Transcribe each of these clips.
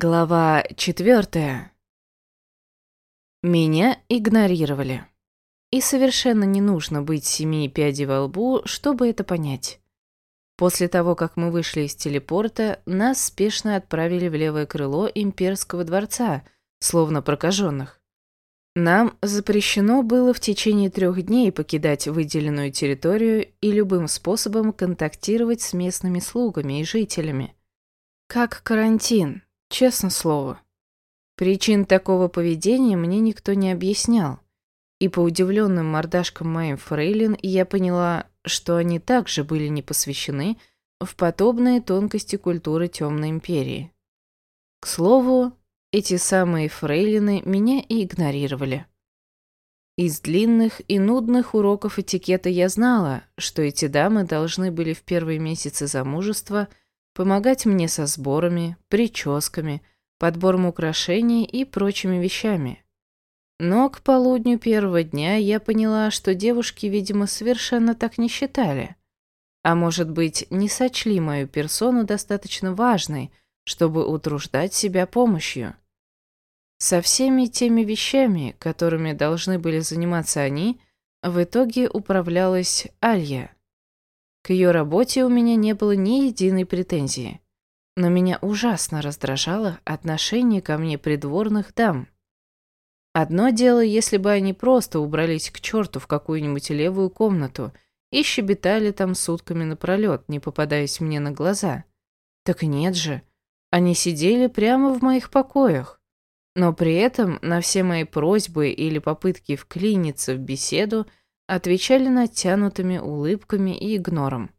Глава четвертая. Меня игнорировали. И совершенно не нужно быть семи пядей во лбу, чтобы это понять. После того, как мы вышли из телепорта, нас спешно отправили в левое крыло имперского дворца, словно прокаженных. Нам запрещено было в течение трех дней покидать выделенную территорию и любым способом контактировать с местными слугами и жителями. Как карантин, Честно слово. Причин такого поведения мне никто не объяснял. И по удивленным мордашкам моим фрейлин я поняла, что они также были не посвящены в подобные тонкости культуры Темной Империи. К слову, эти самые фрейлины меня и игнорировали. Из длинных и нудных уроков этикета я знала, что эти дамы должны были в первые месяцы замужества – помогать мне со сборами, прическами, подбором украшений и прочими вещами. Но к полудню первого дня я поняла, что девушки, видимо, совершенно так не считали. А может быть, не сочли мою персону достаточно важной, чтобы утруждать себя помощью. Со всеми теми вещами, которыми должны были заниматься они, в итоге управлялась Алья. К ее работе у меня не было ни единой претензии. Но меня ужасно раздражало отношение ко мне придворных дам. Одно дело, если бы они просто убрались к черту в какую-нибудь левую комнату и щебетали там сутками напролет, не попадаясь мне на глаза. Так нет же, они сидели прямо в моих покоях. Но при этом на все мои просьбы или попытки вклиниться в беседу отвечали натянутыми улыбками и игнором.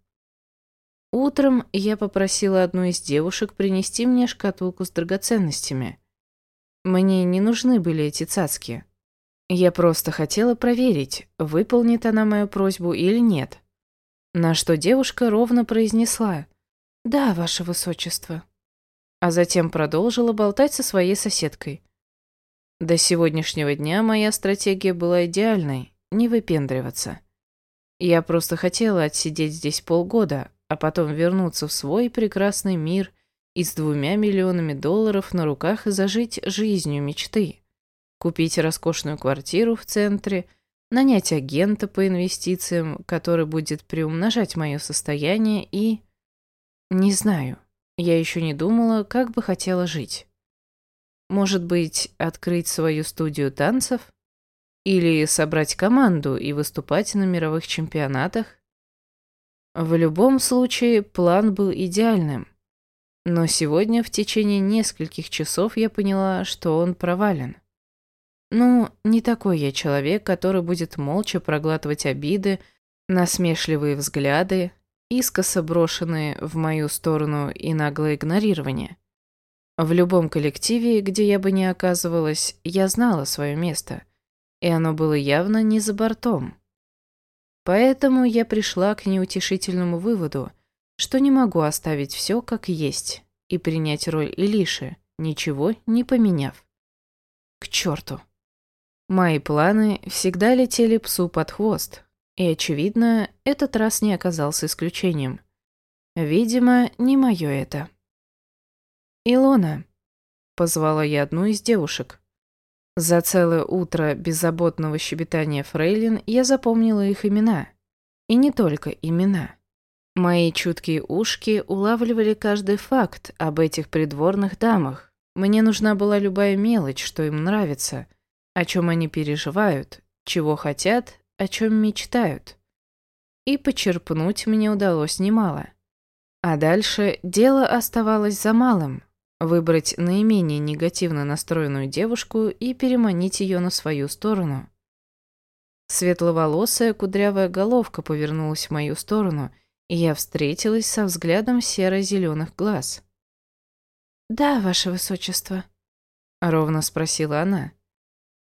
Утром я попросила одну из девушек принести мне шкатулку с драгоценностями. Мне не нужны были эти цацки. Я просто хотела проверить, выполнит она мою просьбу или нет. На что девушка ровно произнесла «Да, ваше высочество», а затем продолжила болтать со своей соседкой. До сегодняшнего дня моя стратегия была идеальной, не выпендриваться. Я просто хотела отсидеть здесь полгода, а потом вернуться в свой прекрасный мир и с двумя миллионами долларов на руках зажить жизнью мечты. Купить роскошную квартиру в центре, нанять агента по инвестициям, который будет приумножать мое состояние и... Не знаю, я еще не думала, как бы хотела жить. Может быть, открыть свою студию танцев? Или собрать команду и выступать на мировых чемпионатах? В любом случае, план был идеальным. Но сегодня в течение нескольких часов я поняла, что он провален. Ну, не такой я человек, который будет молча проглатывать обиды, насмешливые взгляды, искоса брошенные в мою сторону и наглое игнорирование. В любом коллективе, где я бы ни оказывалась, я знала свое место и оно было явно не за бортом. Поэтому я пришла к неутешительному выводу, что не могу оставить все как есть и принять роль Илиши, ничего не поменяв. К черту. Мои планы всегда летели псу под хвост, и, очевидно, этот раз не оказался исключением. Видимо, не мое это. «Илона», — позвала я одну из девушек. За целое утро беззаботного щебетания фрейлин я запомнила их имена. И не только имена. Мои чуткие ушки улавливали каждый факт об этих придворных дамах. Мне нужна была любая мелочь, что им нравится, о чем они переживают, чего хотят, о чем мечтают. И почерпнуть мне удалось немало. А дальше дело оставалось за малым Выбрать наименее негативно настроенную девушку и переманить ее на свою сторону. Светловолосая кудрявая головка повернулась в мою сторону, и я встретилась со взглядом серо-зеленых глаз. «Да, ваше высочество», — ровно спросила она.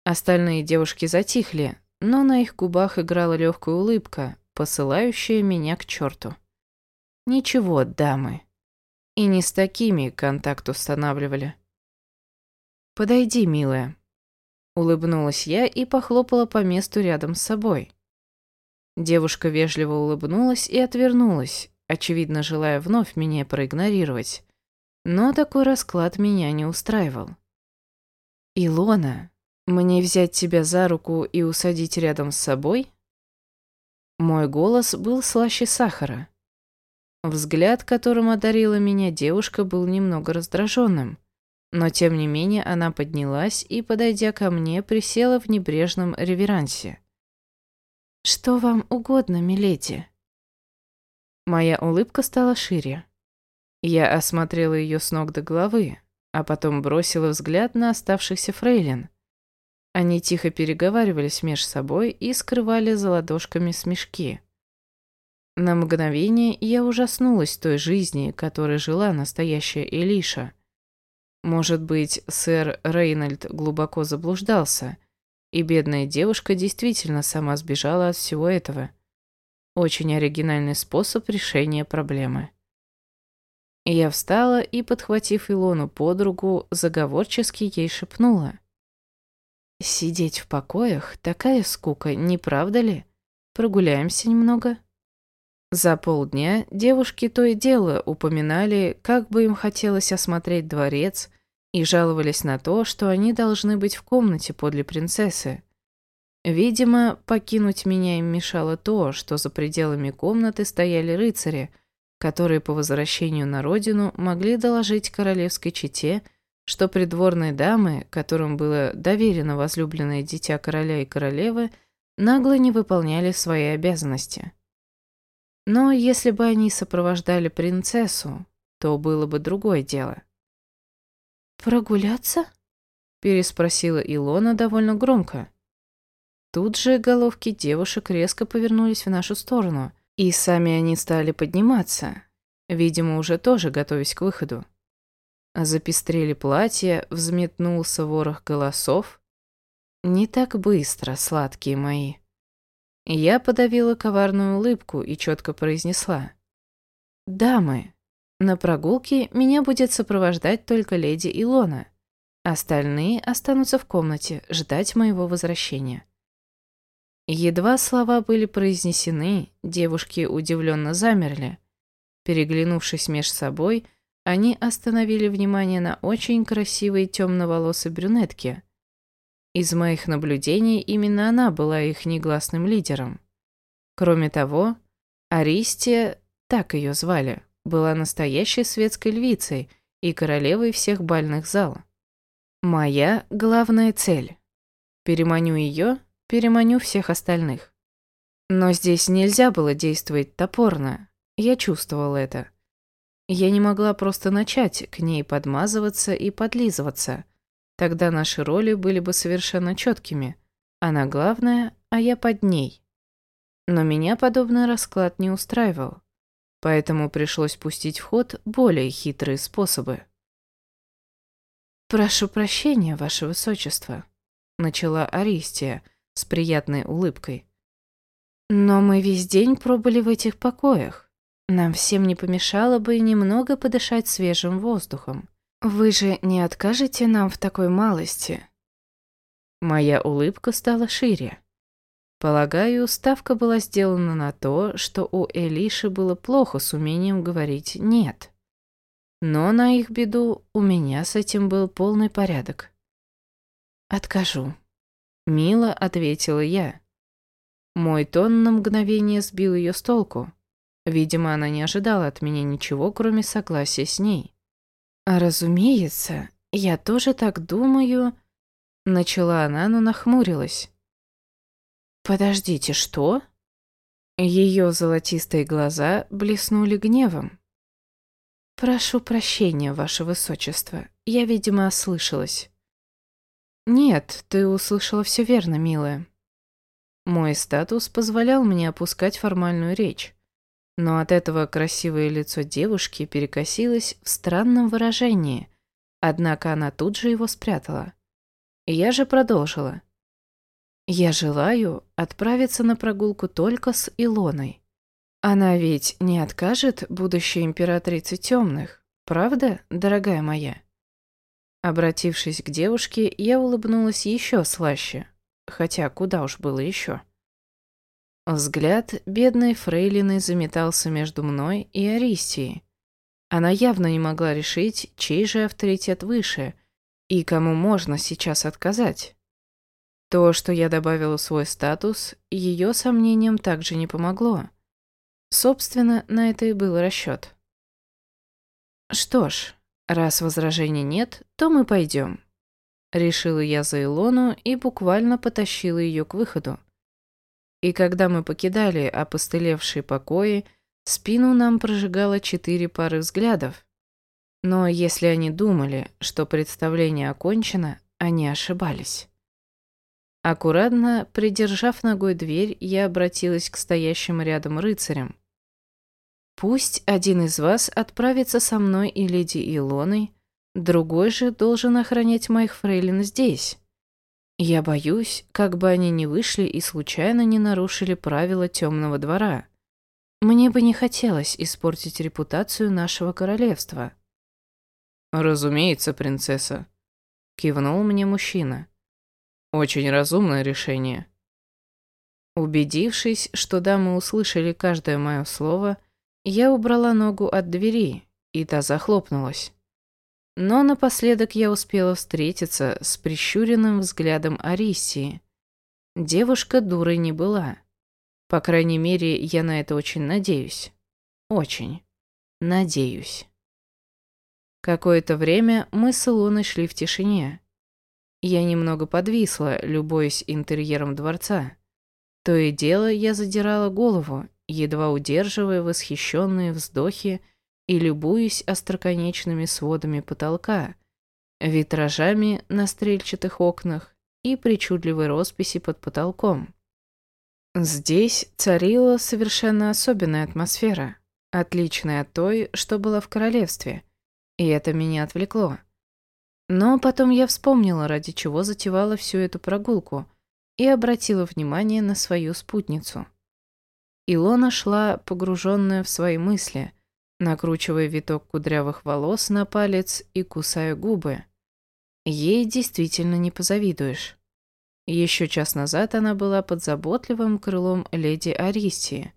Остальные девушки затихли, но на их губах играла легкая улыбка, посылающая меня к черту. «Ничего, дамы». И не с такими контакт устанавливали. «Подойди, милая», — улыбнулась я и похлопала по месту рядом с собой. Девушка вежливо улыбнулась и отвернулась, очевидно, желая вновь меня проигнорировать. Но такой расклад меня не устраивал. «Илона, мне взять тебя за руку и усадить рядом с собой?» Мой голос был слаще сахара. Взгляд, которым одарила меня девушка, был немного раздраженным. Но тем не менее она поднялась и, подойдя ко мне, присела в небрежном реверансе. «Что вам угодно, миледи?» Моя улыбка стала шире. Я осмотрела ее с ног до головы, а потом бросила взгляд на оставшихся фрейлин. Они тихо переговаривались между собой и скрывали за ладошками смешки. На мгновение я ужаснулась той жизни, которой жила настоящая Элиша. Может быть, сэр Рейнольд глубоко заблуждался, и бедная девушка действительно сама сбежала от всего этого. Очень оригинальный способ решения проблемы. Я встала и, подхватив Илону под руку, заговорчески ей шепнула. «Сидеть в покоях — такая скука, не правда ли? Прогуляемся немного?» За полдня девушки то и дело упоминали, как бы им хотелось осмотреть дворец, и жаловались на то, что они должны быть в комнате подле принцессы. Видимо, покинуть меня им мешало то, что за пределами комнаты стояли рыцари, которые по возвращению на родину могли доложить королевской чете, что придворные дамы, которым было доверено возлюбленное дитя короля и королевы, нагло не выполняли свои обязанности. Но если бы они сопровождали принцессу, то было бы другое дело. «Прогуляться?» – переспросила Илона довольно громко. Тут же головки девушек резко повернулись в нашу сторону, и сами они стали подниматься, видимо, уже тоже готовясь к выходу. Запестрели платья, взметнулся ворох голосов. «Не так быстро, сладкие мои». Я подавила коварную улыбку и четко произнесла. «Дамы, на прогулке меня будет сопровождать только леди Илона. Остальные останутся в комнате ждать моего возвращения». Едва слова были произнесены, девушки удивленно замерли. Переглянувшись меж собой, они остановили внимание на очень красивой темноволосой брюнетке, из моих наблюдений именно она была их негласным лидером. Кроме того, Аристия, так ее звали, была настоящей светской львицей и королевой всех бальных зал. Моя главная цель. Переманю ее, переманю всех остальных. Но здесь нельзя было действовать топорно, я чувствовал это. Я не могла просто начать к ней подмазываться и подлизываться – Тогда наши роли были бы совершенно четкими. Она главная, а я под ней. Но меня подобный расклад не устраивал. Поэтому пришлось пустить в ход более хитрые способы. «Прошу прощения, ваше высочество», — начала Аристия с приятной улыбкой. «Но мы весь день пробыли в этих покоях. Нам всем не помешало бы немного подышать свежим воздухом. «Вы же не откажете нам в такой малости?» Моя улыбка стала шире. Полагаю, ставка была сделана на то, что у Элиши было плохо с умением говорить «нет». Но на их беду у меня с этим был полный порядок. «Откажу», — мило ответила я. Мой тон на мгновение сбил ее с толку. Видимо, она не ожидала от меня ничего, кроме согласия с ней. «Разумеется, я тоже так думаю...» Начала она, но нахмурилась. «Подождите, что?» Ее золотистые глаза блеснули гневом. «Прошу прощения, ваше высочество, я, видимо, ослышалась». «Нет, ты услышала все верно, милая». Мой статус позволял мне опускать формальную речь, но от этого красивое лицо девушки перекосилось в странном выражении, однако она тут же его спрятала. Я же продолжила. «Я желаю отправиться на прогулку только с Илоной. Она ведь не откажет будущей императрице темных, правда, дорогая моя?» Обратившись к девушке, я улыбнулась еще слаще, хотя куда уж было еще. Взгляд бедной фрейлины заметался между мной и Аристией. Она явно не могла решить, чей же авторитет выше и кому можно сейчас отказать. То, что я добавила свой статус, ее сомнениям также не помогло. Собственно, на это и был расчет. Что ж, раз возражений нет, то мы пойдем. Решила я за Илону и буквально потащила ее к выходу. И когда мы покидали опостылевшие покои, спину нам прожигало четыре пары взглядов. Но если они думали, что представление окончено, они ошибались. Аккуратно, придержав ногой дверь, я обратилась к стоящим рядом рыцарям. «Пусть один из вас отправится со мной и леди Илоной, другой же должен охранять моих фрейлин здесь. Я боюсь, как бы они ни вышли и случайно не нарушили правила темного двора. Мне бы не хотелось испортить репутацию нашего королевства». «Разумеется, принцесса», — кивнул мне мужчина. «Очень разумное решение». Убедившись, что дамы услышали каждое мое слово, я убрала ногу от двери, и та захлопнулась. Но напоследок я успела встретиться с прищуренным взглядом Арисии. Девушка дурой не была. По крайней мере, я на это очень надеюсь. Очень. Надеюсь. Какое-то время мы с Илоной шли в тишине. Я немного подвисла, любуясь интерьером дворца. То и дело я задирала голову, едва удерживая восхищенные вздохи и любуясь остроконечными сводами потолка, витражами на стрельчатых окнах и причудливой росписи под потолком. Здесь царила совершенно особенная атмосфера, отличная от той, что была в королевстве, и это меня отвлекло. Но потом я вспомнила, ради чего затевала всю эту прогулку, и обратила внимание на свою спутницу. Илона шла, погруженная в свои мысли, накручивая виток кудрявых волос на палец и кусая губы. Ей действительно не позавидуешь. Еще час назад она была под заботливым крылом леди Аристии,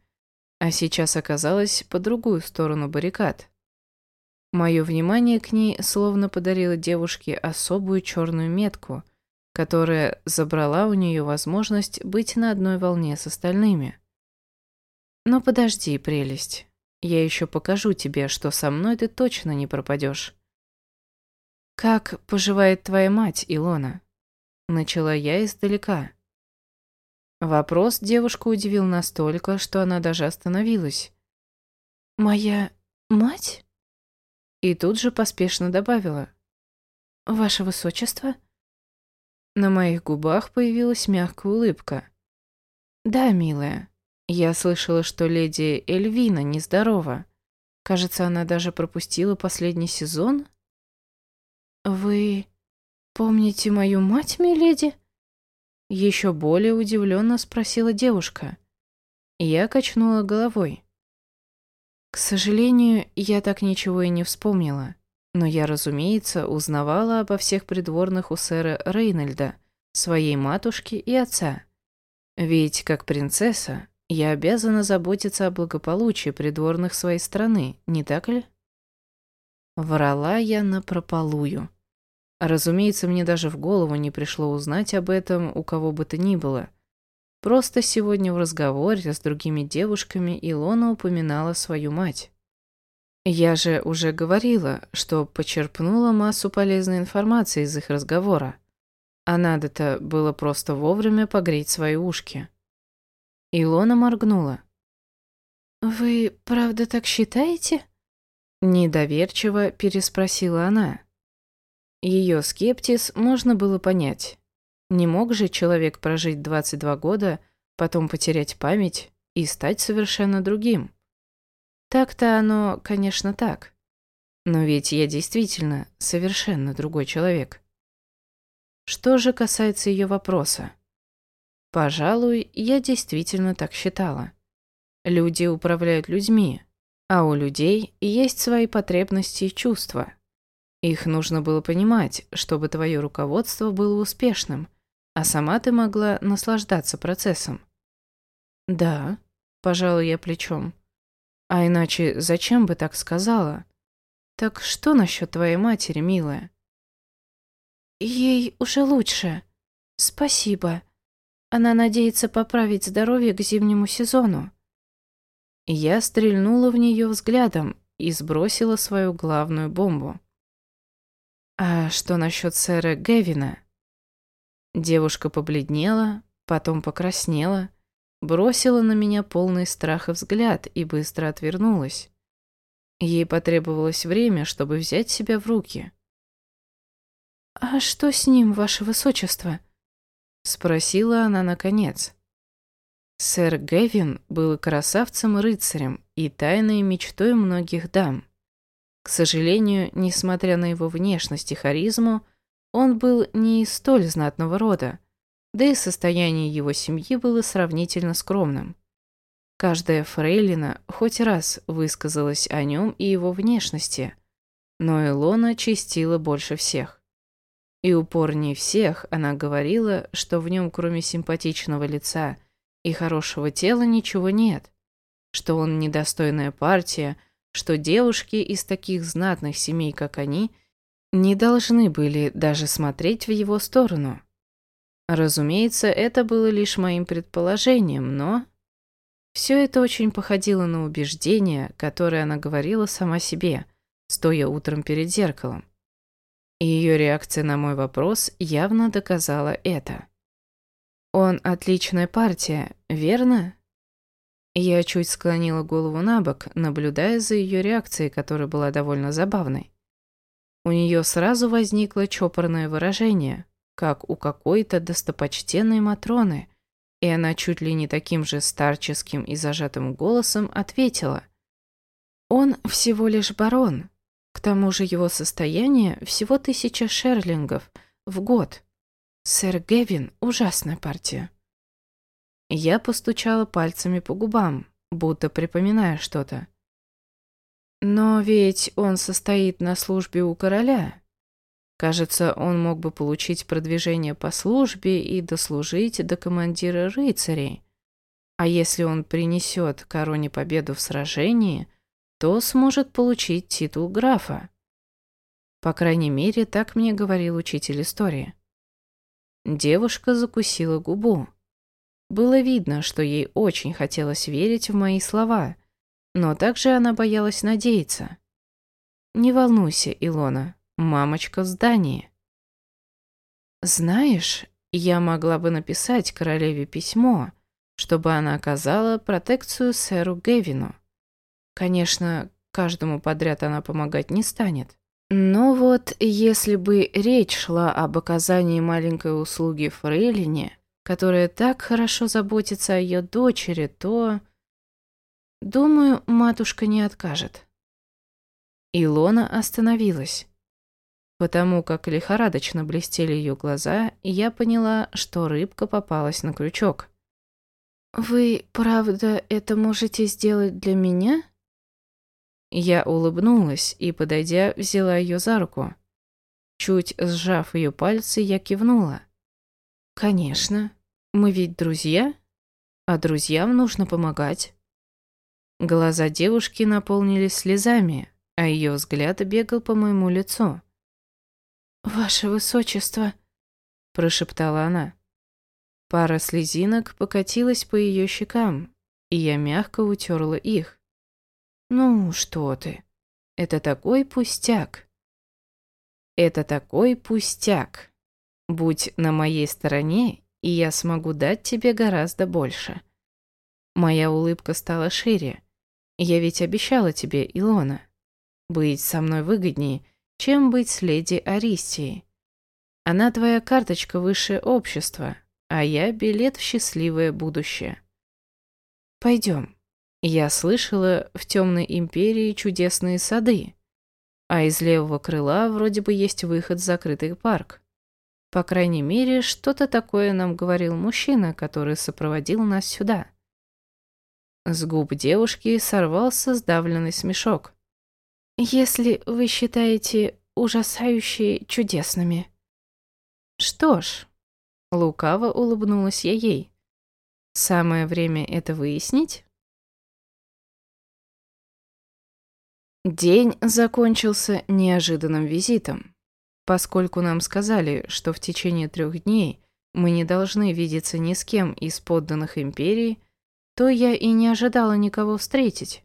а сейчас оказалась по другую сторону баррикад. Мое внимание к ней словно подарило девушке особую черную метку, которая забрала у нее возможность быть на одной волне с остальными. Но подожди, прелесть. Я еще покажу тебе, что со мной ты точно не пропадешь. Как поживает твоя мать, Илона? Начала я издалека. Вопрос девушку удивил настолько, что она даже остановилась. «Моя мать?» И тут же поспешно добавила. «Ваше высочество?» На моих губах появилась мягкая улыбка. «Да, милая, я слышала, что леди Эльвина нездорова. Кажется, она даже пропустила последний сезон. Вы помните мою мать, миледи? Еще более удивленно спросила девушка. Я качнула головой. К сожалению, я так ничего и не вспомнила. Но я, разумеется, узнавала обо всех придворных у сэра Рейнольда, своей матушки и отца. Ведь, как принцесса, я обязана заботиться о благополучии придворных своей страны, не так ли? Врала я напропалую. Разумеется, мне даже в голову не пришло узнать об этом у кого бы то ни было. Просто сегодня в разговоре с другими девушками Илона упоминала свою мать. Я же уже говорила, что почерпнула массу полезной информации из их разговора. А надо-то было просто вовремя погреть свои ушки. Илона моргнула. «Вы правда так считаете?» Недоверчиво переспросила она. Ее скептиз можно было понять. Не мог же человек прожить 22 года, потом потерять память и стать совершенно другим. Так-то оно, конечно, так. Но ведь я действительно совершенно другой человек. Что же касается ее вопроса. Пожалуй, я действительно так считала. Люди управляют людьми, а у людей есть свои потребности и чувства. Их нужно было понимать, чтобы твое руководство было успешным, а сама ты могла наслаждаться процессом. Да, пожалуй, я плечом. А иначе зачем бы так сказала? Так что насчет твоей матери, милая? Ей уже лучше. Спасибо. Она надеется поправить здоровье к зимнему сезону. Я стрельнула в нее взглядом и сбросила свою главную бомбу. А что насчет сэра Гевина? Девушка побледнела, потом покраснела, бросила на меня полный страха взгляд и быстро отвернулась. Ей потребовалось время, чтобы взять себя в руки. «А что с ним, ваше высочество?» — спросила она наконец. Сэр Гэвин был красавцем-рыцарем и тайной мечтой многих дам. К сожалению, несмотря на его внешность и харизму, он был не из столь знатного рода, да и состояние его семьи было сравнительно скромным. Каждая фрейлина хоть раз высказалась о нем и его внешности, но Илона чистила больше всех. И упорнее всех она говорила, что в нем кроме симпатичного лица и хорошего тела ничего нет, что он недостойная партия, что девушки из таких знатных семей, как они, не должны были даже смотреть в его сторону. Разумеется, это было лишь моим предположением, но... Все это очень походило на убеждение, которое она говорила сама себе, стоя утром перед зеркалом. Ее реакция на мой вопрос явно доказала это. «Он отличная партия, верно?» Я чуть склонила голову на бок, наблюдая за ее реакцией, которая была довольно забавной. У нее сразу возникло чопорное выражение, как у какой-то достопочтенной Матроны, и она чуть ли не таким же старческим и зажатым голосом ответила. «Он всего лишь барон. К тому же его состояние всего тысяча шерлингов в год. Сэр Гевин – ужасная партия». Я постучала пальцами по губам, будто припоминая что-то. «Но ведь он состоит на службе у короля», Кажется, он мог бы получить продвижение по службе и дослужить до командира рыцарей. А если он принесет короне победу в сражении, то сможет получить титул графа. По крайней мере, так мне говорил учитель истории. Девушка закусила губу. Было видно, что ей очень хотелось верить в мои слова, но также она боялась надеяться. «Не волнуйся, Илона, мамочка в здании. Знаешь, я могла бы написать королеве письмо, чтобы она оказала протекцию сэру Гевину. Конечно, каждому подряд она помогать не станет. Но вот если бы речь шла об оказании маленькой услуги Фрейлине, которая так хорошо заботится о ее дочери, то... Думаю, матушка не откажет. Илона остановилась. Потому как лихорадочно блестели ее глаза, я поняла, что рыбка попалась на крючок. «Вы, правда, это можете сделать для меня?» Я улыбнулась и, подойдя, взяла ее за руку. Чуть сжав ее пальцы, я кивнула. «Конечно. Мы ведь друзья, а друзьям нужно помогать». Глаза девушки наполнились слезами, а ее взгляд бегал по моему лицу. «Ваше высочество», — прошептала она. Пара слезинок покатилась по ее щекам, и я мягко утерла их. «Ну, что ты? Это такой пустяк!» «Это такой пустяк! Будь на моей стороне, и я смогу дать тебе гораздо больше». Моя улыбка стала шире. Я ведь обещала тебе, Илона. Быть со мной выгоднее — чем быть с леди Аристией. Она твоя карточка высшее общество, а я билет в счастливое будущее. Пойдем. Я слышала, в темной империи чудесные сады, а из левого крыла вроде бы есть выход в закрытый парк. По крайней мере, что-то такое нам говорил мужчина, который сопроводил нас сюда. С губ девушки сорвался сдавленный смешок. Если вы считаете ужасающие чудесными. Что ж, лукаво улыбнулась я ей. Самое время это выяснить. День закончился неожиданным визитом. Поскольку нам сказали, что в течение трех дней мы не должны видеться ни с кем из подданных империи, то я и не ожидала никого встретить.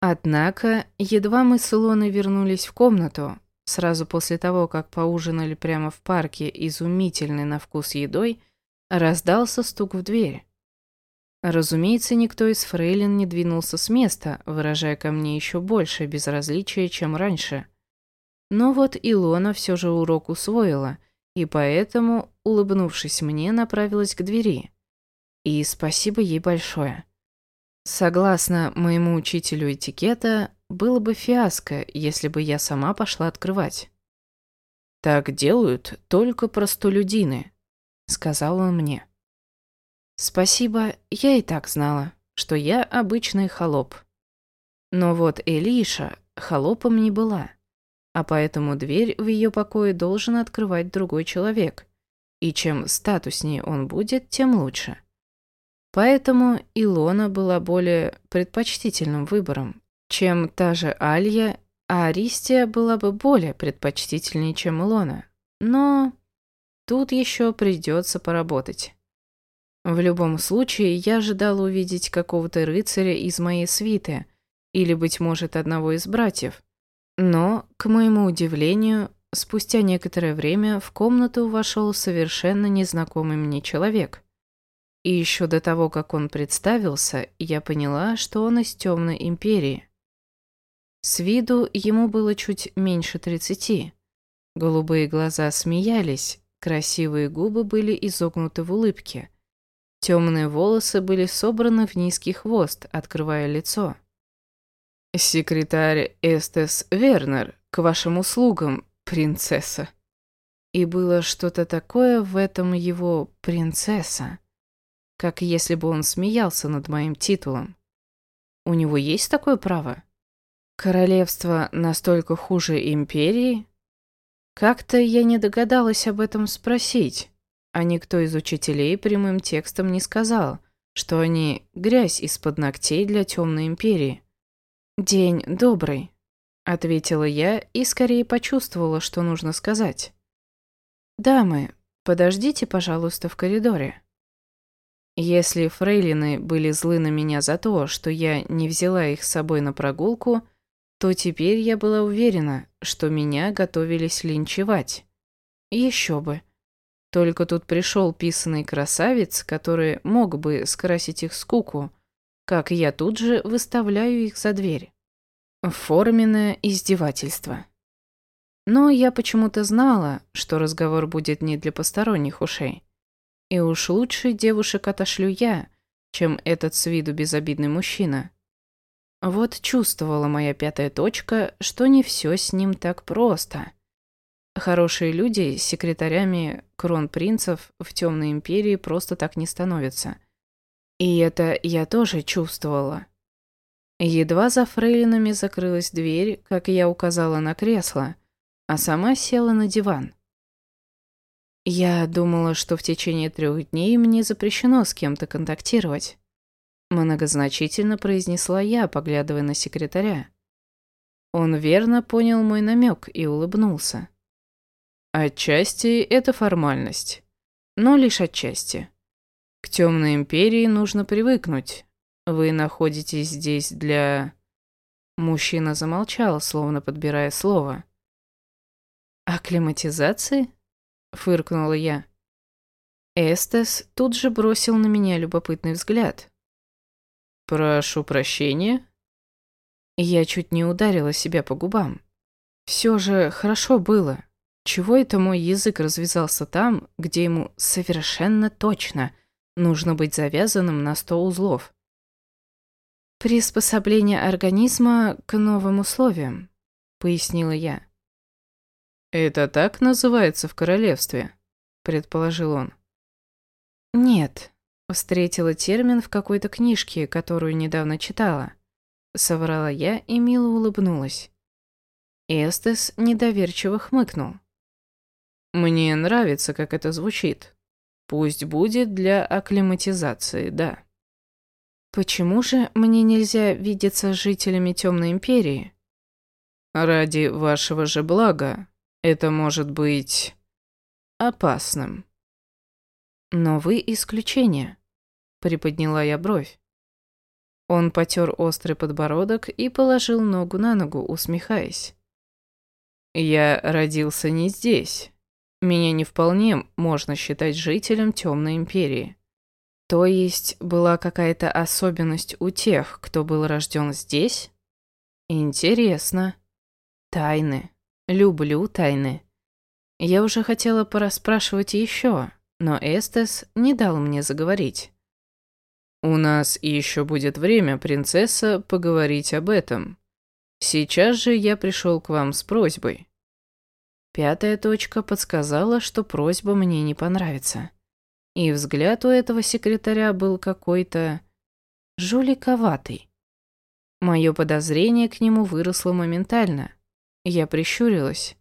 Однако, едва мы с Илоной вернулись в комнату, сразу после того, как поужинали прямо в парке изумительной на вкус едой, раздался стук в дверь. Разумеется, никто из фрейлин не двинулся с места, выражая ко мне еще больше безразличия, чем раньше. Но вот Илона все же урок усвоила, и поэтому, улыбнувшись мне, направилась к двери. И спасибо ей большое. Согласно моему учителю этикета, было бы фиаско, если бы я сама пошла открывать. «Так делают только простолюдины», — сказал он мне. Спасибо, я и так знала, что я обычный холоп. Но вот Элиша холопом не была, а поэтому дверь в ее покое должен открывать другой человек, и чем статуснее он будет, тем лучше. Поэтому Илона была более предпочтительным выбором, чем та же Алья, а Аристия была бы более предпочтительнее, чем Илона. Но тут еще придется поработать. В любом случае, я ожидала увидеть какого-то рыцаря из моей свиты, или, быть может, одного из братьев. Но, к моему удивлению, спустя некоторое время в комнату вошел совершенно незнакомый мне человек. И еще до того, как он представился, я поняла, что он из Темной Империи. С виду ему было чуть меньше тридцати. Голубые глаза смеялись, красивые губы были изогнуты в улыбке – Темные волосы были собраны в низкий хвост, открывая лицо. «Секретарь Эстес Вернер, к вашим услугам, принцесса». И было что-то такое в этом его «принцесса», как если бы он смеялся над моим титулом. У него есть такое право? Королевство настолько хуже империи? Как-то я не догадалась об этом спросить а никто из учителей прямым текстом не сказал, что они грязь из-под ногтей для темной империи. «День добрый», — ответила я и скорее почувствовала, что нужно сказать. «Дамы, подождите, пожалуйста, в коридоре». Если фрейлины были злы на меня за то, что я не взяла их с собой на прогулку, то теперь я была уверена, что меня готовились линчевать. Еще бы. Только тут пришел писанный красавец, который мог бы скрасить их скуку, как я тут же выставляю их за дверь. Форменное издевательство. Но я почему-то знала, что разговор будет не для посторонних ушей. И уж лучше девушек отошлю я, чем этот с виду безобидный мужчина. Вот чувствовала моя пятая точка, что не все с ним так просто. Хорошие люди секретарями кронпринцев в Темной Империи просто так не становятся. И это я тоже чувствовала. Едва за фрейлинами закрылась дверь, как я указала на кресло, а сама села на диван. Я думала, что в течение трех дней мне запрещено с кем-то контактировать. Многозначительно произнесла я, поглядывая на секретаря. Он верно понял мой намек и улыбнулся. Отчасти это формальность, но лишь отчасти. К темной империи нужно привыкнуть. Вы находитесь здесь для... Мужчина замолчал, словно подбирая слово. «Акклиматизации?» — фыркнула я. Эстес тут же бросил на меня любопытный взгляд. «Прошу прощения?» Я чуть не ударила себя по губам. Все же хорошо было. Чего это мой язык развязался там, где ему совершенно точно нужно быть завязанным на сто узлов? «Приспособление организма к новым условиям», — пояснила я. «Это так называется в королевстве?» — предположил он. «Нет», — встретила термин в какой-то книжке, которую недавно читала. Соврала я и мило улыбнулась. Эстес недоверчиво хмыкнул. Мне нравится, как это звучит. Пусть будет для акклиматизации, да. Почему же мне нельзя видеться с жителями Темной Империи? Ради вашего же блага это может быть опасным. Но вы исключение, приподняла я бровь. Он потер острый подбородок и положил ногу на ногу, усмехаясь. Я родился не здесь. Меня не вполне можно считать жителем Темной Империи. То есть была какая-то особенность у тех, кто был рожден здесь? Интересно. Тайны. Люблю тайны. Я уже хотела порасспрашивать еще, но Эстес не дал мне заговорить. «У нас еще будет время, принцесса, поговорить об этом. Сейчас же я пришел к вам с просьбой». Пятая точка подсказала, что просьба мне не понравится. И взгляд у этого секретаря был какой-то жуликоватый. Мое подозрение к нему выросло моментально. Я прищурилась.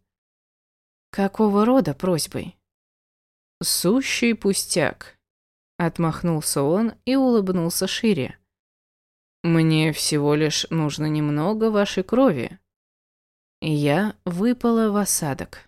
Какого рода просьбой? Сущий пустяк. Отмахнулся он и улыбнулся шире. Мне всего лишь нужно немного вашей крови. Я выпала в осадок.